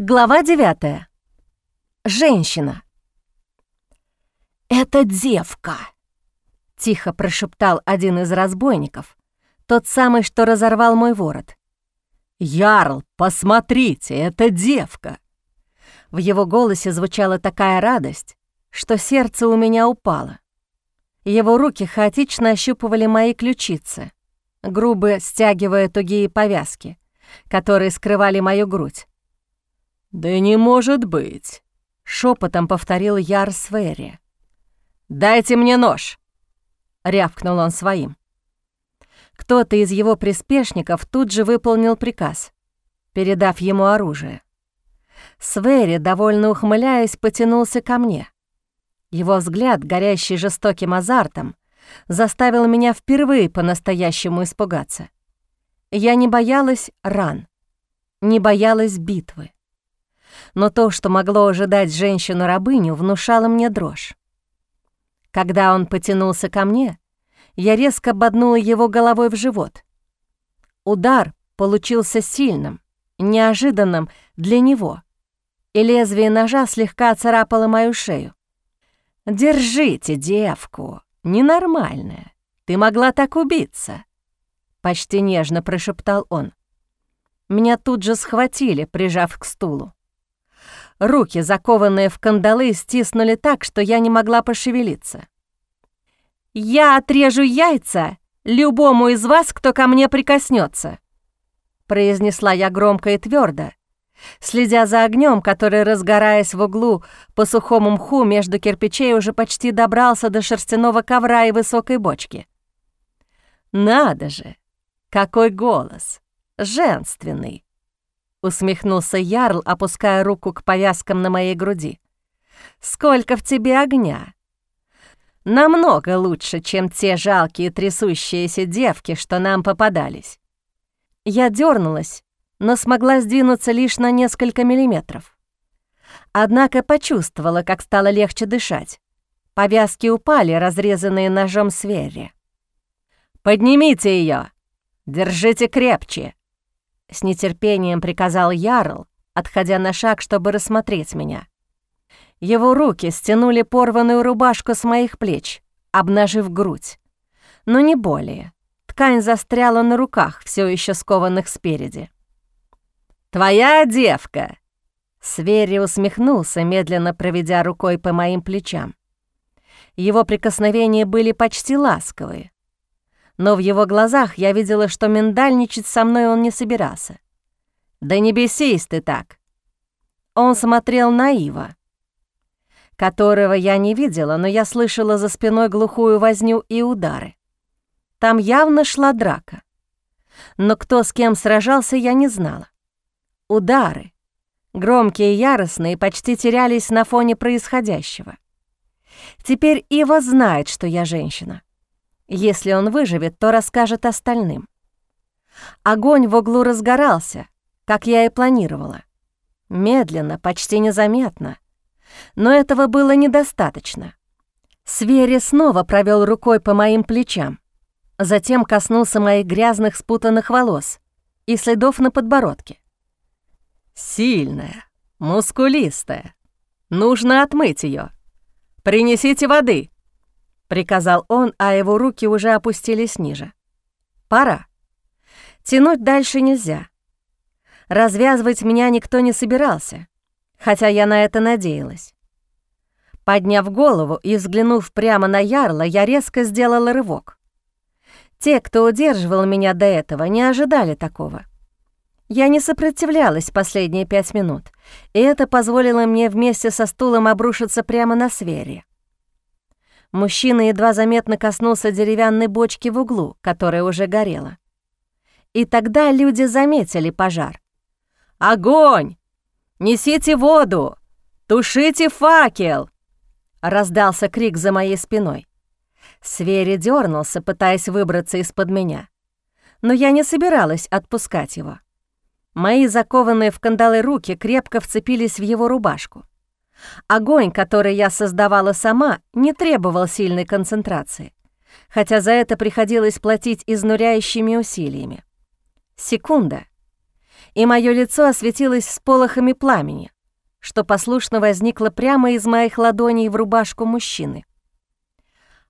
Глава 9. Женщина. «Это девка!» — тихо прошептал один из разбойников, тот самый, что разорвал мой ворот. «Ярл, посмотрите, это девка!» В его голосе звучала такая радость, что сердце у меня упало. Его руки хаотично ощупывали мои ключицы, грубо стягивая тугие повязки, которые скрывали мою грудь. «Да не может быть!» — шепотом повторил Яр Свери. «Дайте мне нож!» — рявкнул он своим. Кто-то из его приспешников тут же выполнил приказ, передав ему оружие. Свери, довольно ухмыляясь, потянулся ко мне. Его взгляд, горящий жестоким азартом, заставил меня впервые по-настоящему испугаться. Я не боялась ран, не боялась битвы но то, что могло ожидать женщину-рабыню, внушало мне дрожь. Когда он потянулся ко мне, я резко боднула его головой в живот. Удар получился сильным, неожиданным для него, и лезвие ножа слегка царапало мою шею. «Держите девку, ненормальная, ты могла так убиться», — почти нежно прошептал он. Меня тут же схватили, прижав к стулу. Руки, закованные в кандалы, стиснули так, что я не могла пошевелиться. «Я отрежу яйца любому из вас, кто ко мне прикоснется», произнесла я громко и твердо, следя за огнем, который, разгораясь в углу по сухому мху между кирпичей, уже почти добрался до шерстяного ковра и высокой бочки. «Надо же! Какой голос! Женственный!» — усмехнулся Ярл, опуская руку к повязкам на моей груди. «Сколько в тебе огня! Намного лучше, чем те жалкие трясущиеся девки, что нам попадались». Я дернулась, но смогла сдвинуться лишь на несколько миллиметров. Однако почувствовала, как стало легче дышать. Повязки упали, разрезанные ножом свери. «Поднимите ее! Держите крепче!» С нетерпением приказал Ярл, отходя на шаг, чтобы рассмотреть меня. Его руки стянули порванную рубашку с моих плеч, обнажив грудь. Но не более. Ткань застряла на руках, все еще скованных спереди. «Твоя девка!» Свери усмехнулся, медленно проведя рукой по моим плечам. Его прикосновения были почти ласковые но в его глазах я видела, что миндальничать со мной он не собирался. «Да не бесись ты так!» Он смотрел на Ива, которого я не видела, но я слышала за спиной глухую возню и удары. Там явно шла драка. Но кто с кем сражался, я не знала. Удары, громкие и яростные, почти терялись на фоне происходящего. Теперь Ива знает, что я женщина. Если он выживет, то расскажет остальным. Огонь в углу разгорался, как я и планировала. Медленно, почти незаметно. Но этого было недостаточно. Свери снова провел рукой по моим плечам, затем коснулся моих грязных спутанных волос и следов на подбородке. «Сильная, мускулистая. Нужно отмыть ее. Принесите воды!» Приказал он, а его руки уже опустились ниже. Пора. Тянуть дальше нельзя. Развязывать меня никто не собирался, хотя я на это надеялась. Подняв голову и взглянув прямо на Ярла, я резко сделала рывок. Те, кто удерживал меня до этого, не ожидали такого. Я не сопротивлялась последние пять минут, и это позволило мне вместе со стулом обрушиться прямо на Свери. Мужчина едва заметно коснулся деревянной бочки в углу, которая уже горела. И тогда люди заметили пожар. «Огонь! Несите воду! Тушите факел!» Раздался крик за моей спиной. Свери дернулся, пытаясь выбраться из-под меня. Но я не собиралась отпускать его. Мои закованные в кандалы руки крепко вцепились в его рубашку. Огонь, который я создавала сама, не требовал сильной концентрации, хотя за это приходилось платить изнуряющими усилиями. Секунда. и мое лицо осветилось сполохами пламени, что послушно возникло прямо из моих ладоней в рубашку мужчины.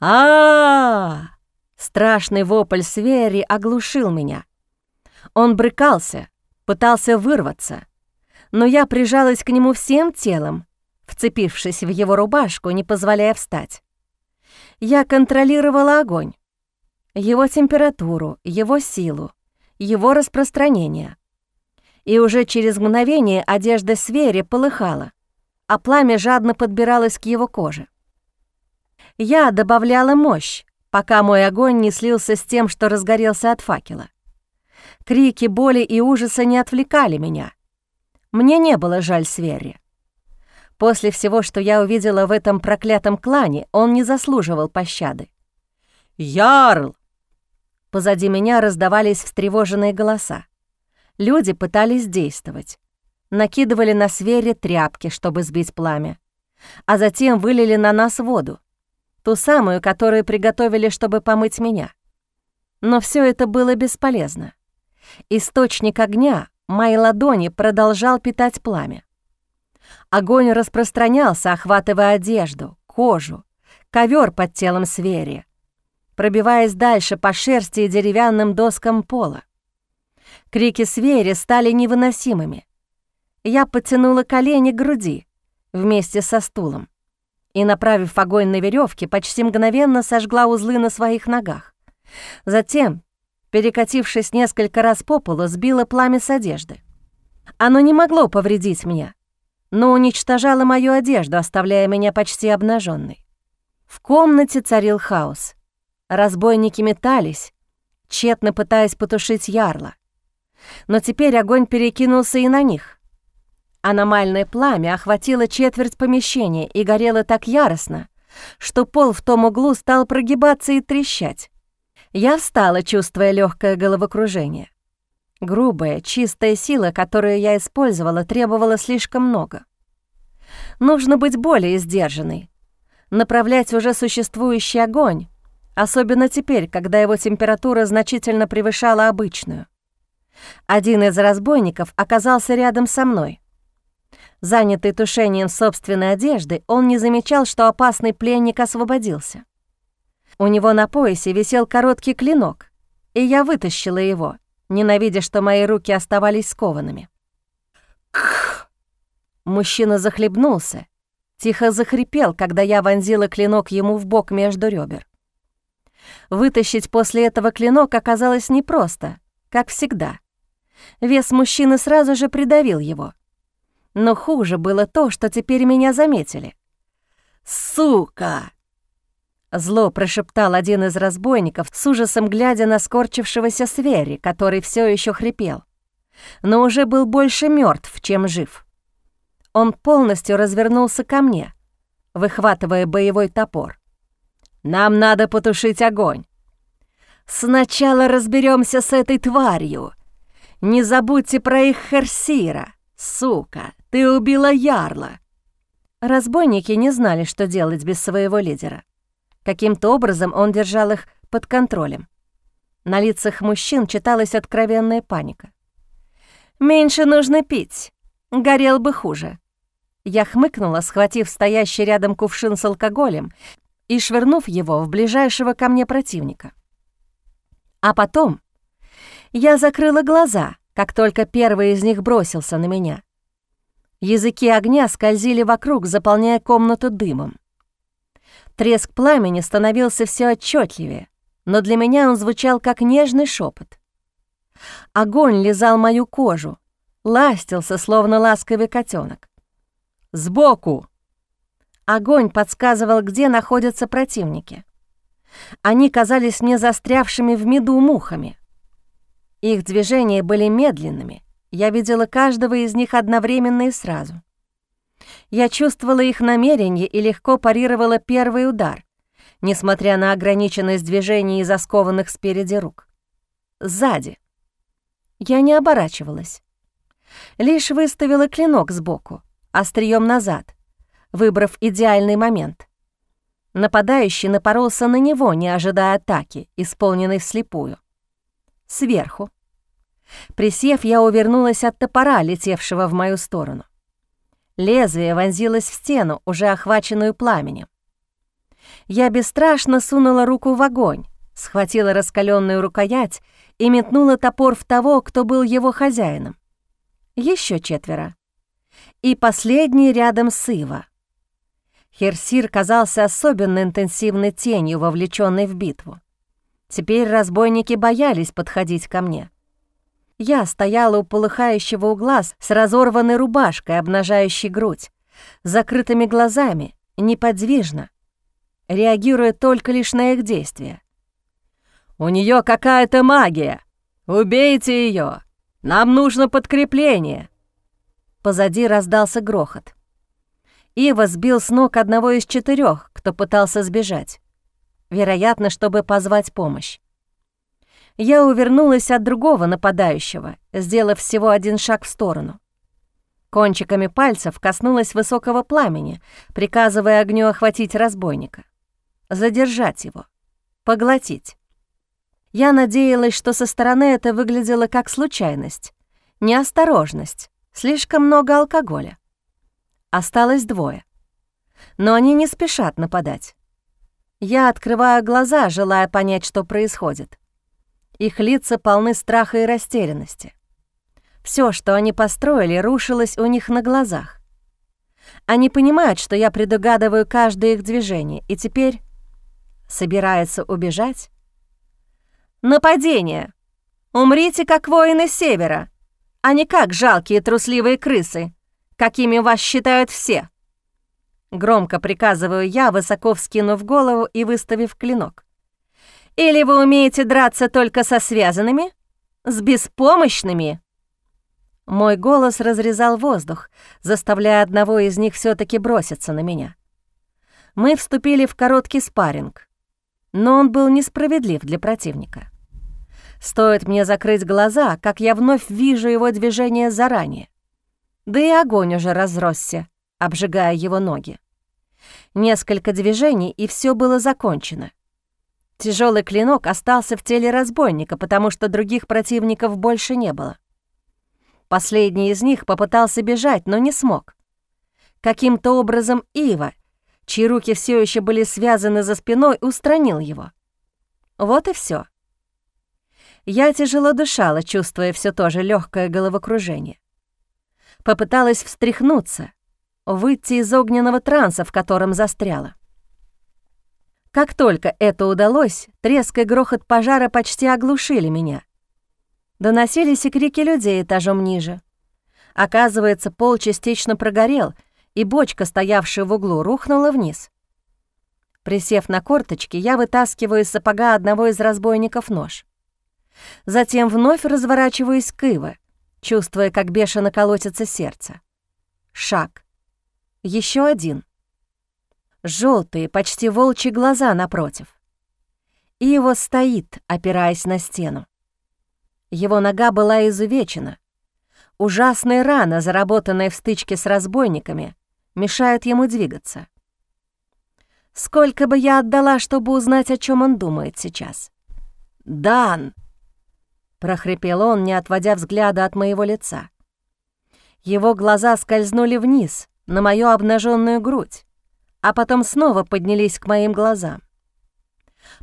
а, -а, -а Страшный вопль Свери оглушил меня. Он брыкался, пытался вырваться, но я прижалась к нему всем телом, вцепившись в его рубашку, не позволяя встать. Я контролировала огонь, его температуру, его силу, его распространение. И уже через мгновение одежда Свери полыхала, а пламя жадно подбиралось к его коже. Я добавляла мощь, пока мой огонь не слился с тем, что разгорелся от факела. Крики боли и ужаса не отвлекали меня. Мне не было жаль Сверри. После всего, что я увидела в этом проклятом клане, он не заслуживал пощады. «Ярл!» Позади меня раздавались встревоженные голоса. Люди пытались действовать. Накидывали на Сверри тряпки, чтобы сбить пламя, а затем вылили на нас воду. Ту самую, которую приготовили, чтобы помыть меня. Но все это было бесполезно. Источник огня, мои ладони, продолжал питать пламя. Огонь распространялся, охватывая одежду, кожу, ковер под телом свери, пробиваясь дальше по шерсти и деревянным доскам пола. Крики свери стали невыносимыми. Я потянула колени к груди вместе со стулом и, направив огонь на веревке, почти мгновенно сожгла узлы на своих ногах. Затем, перекатившись несколько раз по полу, сбила пламя с одежды. Оно не могло повредить меня, но уничтожало мою одежду, оставляя меня почти обнаженной. В комнате царил хаос. Разбойники метались, тщетно пытаясь потушить ярла. Но теперь огонь перекинулся и на них. Аномальное пламя охватило четверть помещения и горело так яростно, что пол в том углу стал прогибаться и трещать. Я встала, чувствуя легкое головокружение. Грубая, чистая сила, которую я использовала, требовала слишком много. Нужно быть более сдержанной, направлять уже существующий огонь, особенно теперь, когда его температура значительно превышала обычную. Один из разбойников оказался рядом со мной. Занятый тушением собственной одежды, он не замечал, что опасный пленник освободился. У него на поясе висел короткий клинок, и я вытащила его, ненавидя, что мои руки оставались скованными. Кх! Мужчина захлебнулся, тихо захрипел, когда я вонзила клинок ему в бок между ребер. Вытащить после этого клинок оказалось непросто, как всегда. Вес мужчины сразу же придавил его — но хуже было то, что теперь меня заметили. «Сука!» Зло прошептал один из разбойников, с ужасом глядя на скорчившегося Свери, который все еще хрипел, но уже был больше мертв, чем жив. Он полностью развернулся ко мне, выхватывая боевой топор. «Нам надо потушить огонь. Сначала разберемся с этой тварью. Не забудьте про их Херсира, сука!» Ты убила Ярла!» Разбойники не знали, что делать без своего лидера. Каким-то образом он держал их под контролем. На лицах мужчин читалась откровенная паника. «Меньше нужно пить. Горел бы хуже». Я хмыкнула, схватив стоящий рядом кувшин с алкоголем и швырнув его в ближайшего ко мне противника. А потом я закрыла глаза, как только первый из них бросился на меня. Языки огня скользили вокруг, заполняя комнату дымом. Треск пламени становился все отчетливее, но для меня он звучал как нежный шепот. Огонь лизал мою кожу, ластился, словно ласковый котенок. «Сбоку!» Огонь подсказывал, где находятся противники. Они казались мне застрявшими в меду мухами. Их движения были медленными — я видела каждого из них одновременно и сразу. Я чувствовала их намерение и легко парировала первый удар, несмотря на ограниченность движений и заскованных спереди рук. Сзади. Я не оборачивалась. Лишь выставила клинок сбоку, острием назад, выбрав идеальный момент. Нападающий напоролся на него, не ожидая атаки, исполненной вслепую. Сверху. Присев, я увернулась от топора, летевшего в мою сторону. Лезвие вонзилось в стену, уже охваченную пламенем. Я бесстрашно сунула руку в огонь, схватила раскаленную рукоять и метнула топор в того, кто был его хозяином. Еще четверо. И последний рядом с Ива. Херсир казался особенно интенсивной тенью, вовлеченной в битву. Теперь разбойники боялись подходить ко мне. Я стояла у полыхающего угла с разорванной рубашкой, обнажающей грудь, закрытыми глазами, неподвижно, реагируя только лишь на их действия. «У нее какая-то магия! Убейте ее! Нам нужно подкрепление!» Позади раздался грохот. Ива сбил с ног одного из четырех, кто пытался сбежать. Вероятно, чтобы позвать помощь. Я увернулась от другого нападающего, сделав всего один шаг в сторону. Кончиками пальцев коснулась высокого пламени, приказывая огню охватить разбойника. Задержать его. Поглотить. Я надеялась, что со стороны это выглядело как случайность, неосторожность, слишком много алкоголя. Осталось двое. Но они не спешат нападать. Я открываю глаза, желая понять, что происходит. Их лица полны страха и растерянности. Все, что они построили, рушилось у них на глазах. Они понимают, что я предугадываю каждое их движение, и теперь собираются убежать. «Нападение! Умрите, как воины Севера, а не как жалкие трусливые крысы, какими вас считают все!» Громко приказываю я, высоко вскинув голову и выставив клинок. Или вы умеете драться только со связанными? С беспомощными?» Мой голос разрезал воздух, заставляя одного из них все таки броситься на меня. Мы вступили в короткий спарринг, но он был несправедлив для противника. Стоит мне закрыть глаза, как я вновь вижу его движение заранее. Да и огонь уже разросся, обжигая его ноги. Несколько движений, и все было закончено. Тяжелый клинок остался в теле разбойника, потому что других противников больше не было. Последний из них попытался бежать, но не смог. Каким-то образом Ива, чьи руки все еще были связаны за спиной, устранил его. Вот и все. Я тяжело дышала, чувствуя все то же легкое головокружение. Попыталась встряхнуться, выйти из огненного транса, в котором застряла. Как только это удалось, треск и грохот пожара почти оглушили меня. Доносились и крики людей этажом ниже. Оказывается, пол частично прогорел, и бочка, стоявшая в углу, рухнула вниз. Присев на корточки, я вытаскиваю из сапога одного из разбойников нож. Затем вновь разворачиваюсь к Иве, чувствуя, как бешено колотится сердце. Шаг. Еще один желтые, почти волчьи глаза напротив. И его стоит, опираясь на стену. Его нога была изувечена. Ужасная рана, заработанная в стычке с разбойниками, мешает ему двигаться. Сколько бы я отдала, чтобы узнать, о чем он думает сейчас. «Дан!» — прохрипел он, не отводя взгляда от моего лица. Его глаза скользнули вниз, на мою обнаженную грудь а потом снова поднялись к моим глазам.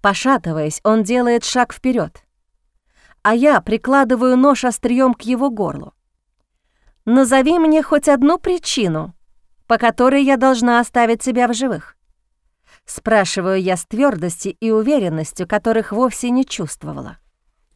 Пошатываясь, он делает шаг вперед, а я прикладываю нож острием к его горлу. «Назови мне хоть одну причину, по которой я должна оставить тебя в живых». Спрашиваю я с твердостью и уверенностью, которых вовсе не чувствовала.